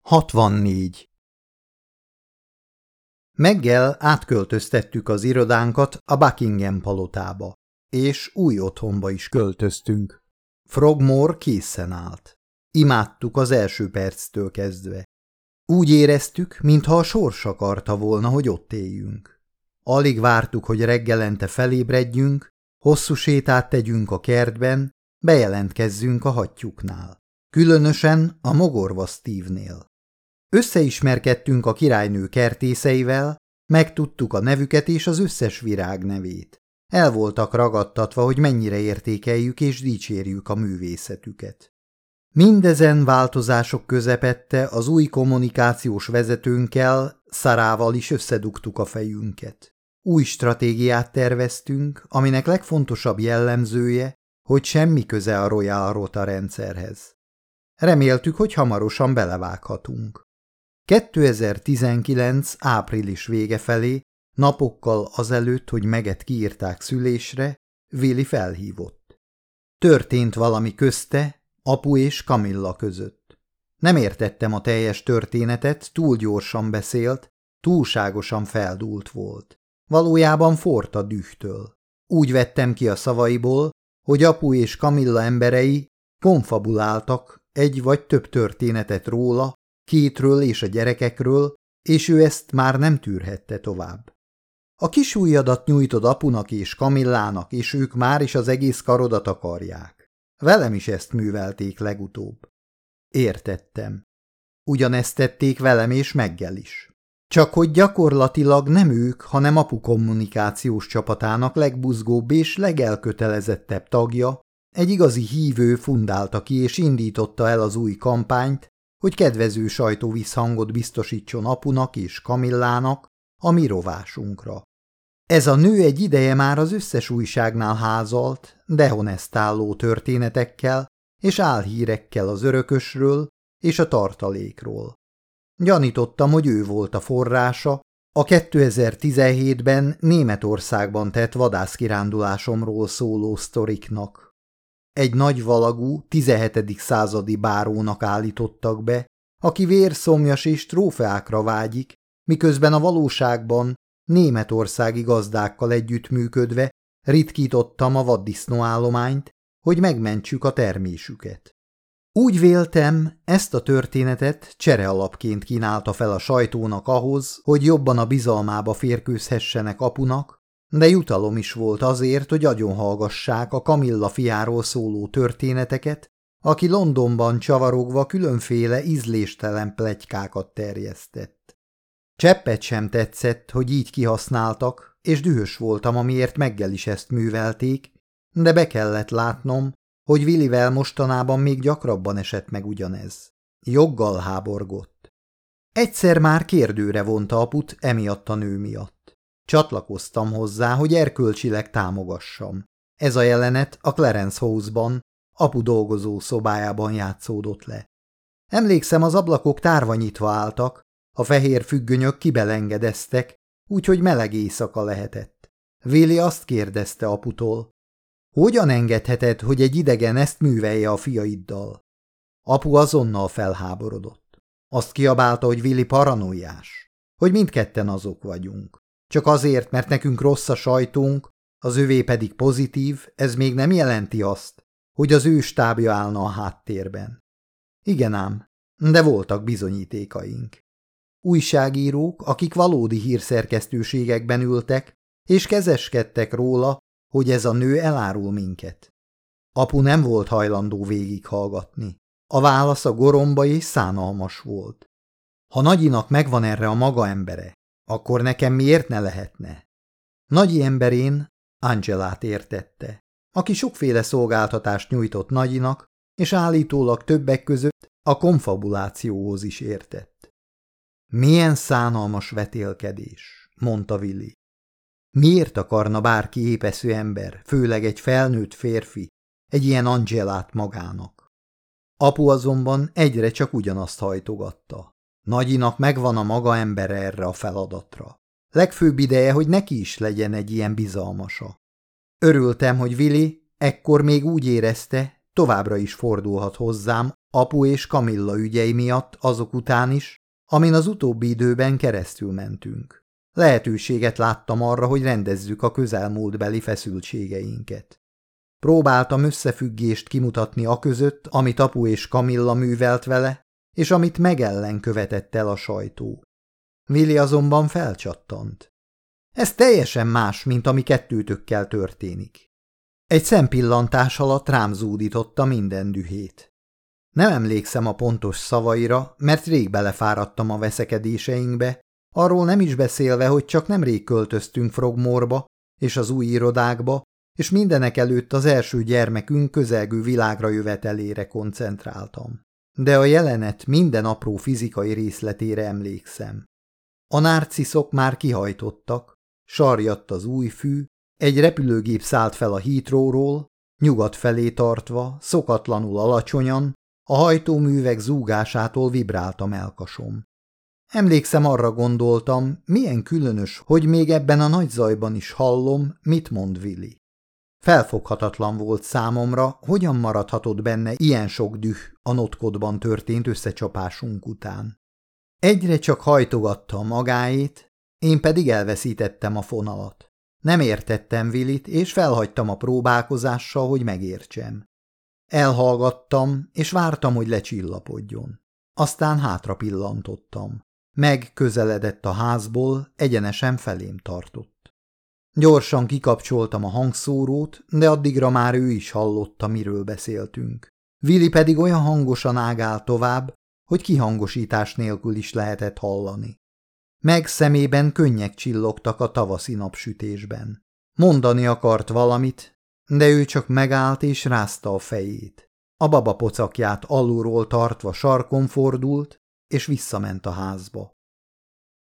64. Meggel átköltöztettük az irodánkat a Buckingham palotába, és új otthonba is költöztünk. Frogmore készen állt. Imádtuk az első perctől kezdve. Úgy éreztük, mintha a sors akarta volna, hogy ott éljünk. Alig vártuk, hogy reggelente felébredjünk, hosszú sétát tegyünk a kertben, bejelentkezzünk a hattyúknál. Különösen a mogorva Steve-nél. Összeismerkedtünk a királynő kertészeivel, megtudtuk a nevüket és az összes virág nevét. El voltak ragadtatva, hogy mennyire értékeljük és dicsérjük a művészetüket. Mindezen változások közepette az új kommunikációs vezetőnkkel, Szarával is összedugtuk a fejünket. Új stratégiát terveztünk, aminek legfontosabb jellemzője, hogy semmi köze a Royal Rota rendszerhez. Reméltük, hogy hamarosan belevághatunk. 2019. április vége felé, napokkal azelőtt, hogy meget kiírták szülésre, Vili felhívott. Történt valami közte, apu és Kamilla között. Nem értettem a teljes történetet, túl gyorsan beszélt, túlságosan feldúlt volt. Valójában fort a dühtől. Úgy vettem ki a szavaiból, hogy apu és Kamilla emberei konfabuláltak egy vagy több történetet róla, kétről és a gyerekekről, és ő ezt már nem tűrhette tovább. A kisújjadat nyújtod apunak és Kamillának, és ők már is az egész karodat akarják. Velem is ezt művelték legutóbb. Értettem. Ugyanezt tették velem és meggel is. Csak hogy gyakorlatilag nem ők, hanem apu kommunikációs csapatának legbuzgóbb és legelkötelezettebb tagja, egy igazi hívő fundálta ki és indította el az új kampányt, hogy kedvező sajtóvisszhangot biztosítson apunak és Kamillának a mi rovásunkra. Ez a nő egy ideje már az összes újságnál házalt, dehonestáló történetekkel és álhírekkel az örökösről és a tartalékról. Gyanítottam, hogy ő volt a forrása a 2017-ben Németországban tett vadászkirándulásomról szóló sztoriknak. Egy nagy valagú, 17. századi bárónak állítottak be, aki vérszomjas és trófeákra vágyik, miközben a valóságban németországi gazdákkal együttműködve ritkítottam a vaddisznóállományt, hogy megmentsük a termésüket. Úgy véltem, ezt a történetet cserealapként kínálta fel a sajtónak ahhoz, hogy jobban a bizalmába férkőzhessenek apunak, de jutalom is volt azért, hogy agyonhallgassák a Kamilla fiáról szóló történeteket, aki Londonban csavarogva különféle ízléstelen plegykákat terjesztett. Cseppet sem tetszett, hogy így kihasználtak, és dühös voltam, amiért meggel is ezt művelték, de be kellett látnom, hogy Willivel mostanában még gyakrabban esett meg ugyanez. Joggal háborgott. Egyszer már kérdőre vonta aput emiatt a nő miatt. Csatlakoztam hozzá, hogy erkölcsileg támogassam. Ez a jelenet a Clarence House-ban, apu dolgozó szobájában játszódott le. Emlékszem, az ablakok tárva nyitva álltak, a fehér függönyök kibelengedeztek, úgyhogy meleg éjszaka lehetett. Véli azt kérdezte aputól. Hogyan engedheted, hogy egy idegen ezt művelje a fiaiddal? Apu azonnal felháborodott. Azt kiabálta, hogy Vili paranoiás, hogy mindketten azok vagyunk. Csak azért, mert nekünk rossz a sajtónk, az övé pedig pozitív, ez még nem jelenti azt, hogy az ő stábja állna a háttérben. Igen ám, de voltak bizonyítékaink. Újságírók, akik valódi hírszerkesztőségekben ültek, és kezeskedtek róla, hogy ez a nő elárul minket. Apu nem volt hajlandó végighallgatni. A válasz a goromba és szánalmas volt. Ha nagyinak megvan erre a maga embere, akkor nekem miért ne lehetne? Nagyi emberén Angelát értette, aki sokféle szolgáltatást nyújtott Nagyinak, és állítólag többek között a konfabulációhoz is értett. Milyen szánalmas vetélkedés, mondta Willi. Miért akarna bárki épesző ember, főleg egy felnőtt férfi, egy ilyen Angelát magának? Apu azonban egyre csak ugyanazt hajtogatta. Nagyinak megvan a maga ember erre a feladatra. Legfőbb ideje, hogy neki is legyen egy ilyen bizalmasa. Örültem, hogy Vili ekkor még úgy érezte, továbbra is fordulhat hozzám apu és Kamilla ügyei miatt azok után is, amin az utóbbi időben keresztül mentünk. Lehetőséget láttam arra, hogy rendezzük a közelmúltbeli feszültségeinket. Próbáltam összefüggést kimutatni a között, amit apu és Kamilla művelt vele, és amit megellen követett el a sajtó. Willi azonban felcsattant. Ez teljesen más, mint ami kettőtökkel történik. Egy szempillantás alatt rám zúdította minden dühét. Nem emlékszem a pontos szavaira, mert rég belefáradtam a veszekedéseinkbe, arról nem is beszélve, hogy csak nemrég költöztünk Frogmorba és az új irodákba, és mindenek előtt az első gyermekünk közelgő világra jövetelére koncentráltam. De a jelenet minden apró fizikai részletére emlékszem. A nárciszok már kihajtottak, sarjadt az új fű, egy repülőgép szállt fel a Heathrow-ról, nyugat felé tartva, szokatlanul alacsonyan, a hajtóművek zúgásától vibrált a melkasom. Emlékszem arra gondoltam, milyen különös, hogy még ebben a nagy zajban is hallom, mit mond Willi. Felfoghatatlan volt számomra, hogyan maradhatott benne ilyen sok düh a notkodban történt összecsapásunk után. Egyre csak hajtogatta a magáét, én pedig elveszítettem a fonalat. Nem értettem Willit, és felhagytam a próbálkozással, hogy megértsem. Elhallgattam, és vártam, hogy lecsillapodjon. Aztán hátra pillantottam. Meg közeledett a házból, egyenesen felém tartott. Gyorsan kikapcsoltam a hangszórót, de addigra már ő is hallotta, miről beszéltünk. Vili pedig olyan hangosan ágál tovább, hogy kihangosítás nélkül is lehetett hallani. Meg szemében könnyek csillogtak a tavaszi napsütésben. Mondani akart valamit, de ő csak megállt és rázta a fejét. A baba pocakját alulról tartva sarkon fordult, és visszament a házba.